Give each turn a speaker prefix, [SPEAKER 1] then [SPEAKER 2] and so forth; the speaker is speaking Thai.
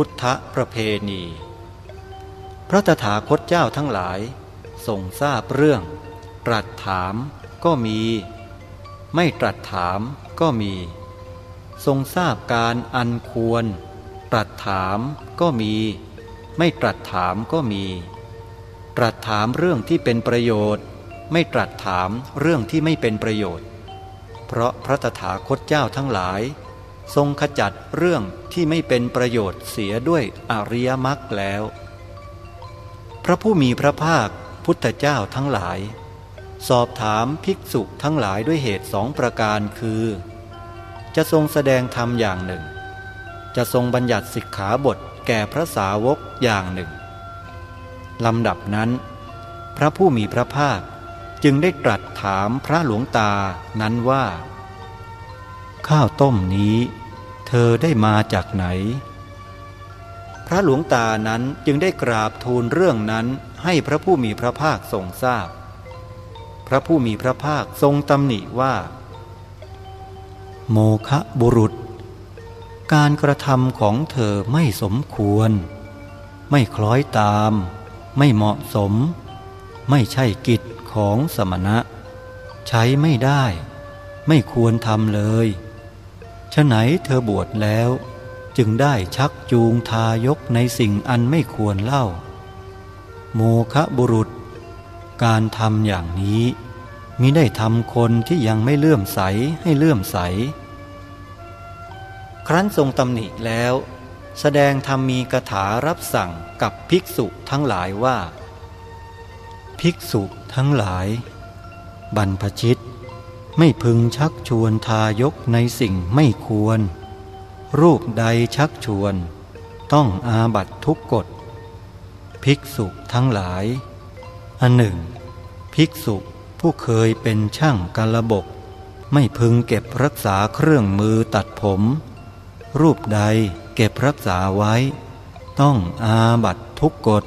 [SPEAKER 1] พุทธประเพณี พระตถาคตเจ้าทั้งหลายทรงทราบเรื่อง ตรัสถามก็มี ไม่ตรัสถามก็มี ทรงทราบการอันควร ตรัสถามก็มี ไม่ตรัสถามก็มี ตรัสถามเรื่องที่เป็นประโยชน์ ไม่ตรัสถามเรื่องที่ไม่เป็นประโยชน์ เพราะพระตถาคตเจ้าทั้งหลาย ทรงขจัดเรื่องที่ไม่เป็นประโยชน์เสียด้วยอริยมรรคแล้ว พระผู้มีพระภาคพุทธเจ้าทั้งหลาย สอบถามภิกษุทั้งหลายด้วยเหตุสองประการคือ จะทรงแสดงธรรมอย่างหนึ่ง จะทรงบัญญัติสิกขาบทแก่พระสาวกอย่างหนึ่งลำดับนั้น พระผู้มีพระภาคจึงได้ตรัสถามพระหลวงตานั้นว่า ข้าวต้มนี้ เธอได้มาจากไหน พระหลวงตานั้นจึงได้กราบทูลเรื่องนั้นให้พระผู้มีพระภาคทรงทราบพระผู้มีพระภาคทรงตำหนิว่า โมคะบุรุษ การกระทำของเธอไม่สมควร ไม่คล้อยตาม ไม่เหมาะสม ไม่ใช่กิจของสมณะ ใช้ไม่ได้ ไม่ควรทำเลย ฉไหนเธอบวชแล้ว จึงได้ชักจูงทายกในสิ่งอันไม่ควรเล่า โมคะบุรุษ การทำอย่างนี้มิได้ทำคนที่ยังไม่เลื่อมใสให้เลื่อมใส ครั้นทรงตำหนิแล้ว แสดงธรรมมีกถารับสั่งกับภิกษุทั้งหลายว่า ภิกษุทั้งหลาย บรรพชิต ไม่พึงชักชวนทายกในสิ่งไม่ควร รูปใดชักชวน ต้องอาบัตทุกกฎ ภิกษุทั้งหลาย อันหนึ่ง ภิกษุผู้เคยเป็นช่างกาลบก ไม่พึงเก็บรักษาเครื่องมือตัดผม รูปใดเก็บรักษาไว้ ต้องอาบัตทุกกฎ